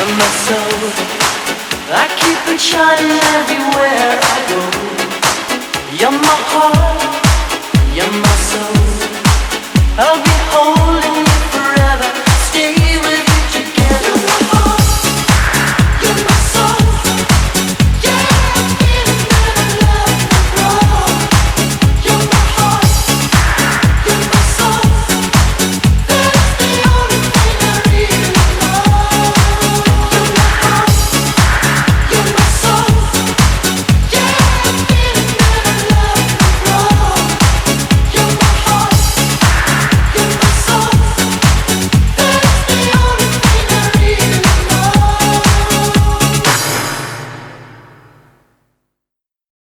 You're my soul. I keep it shining everywhere I go. You're my heart.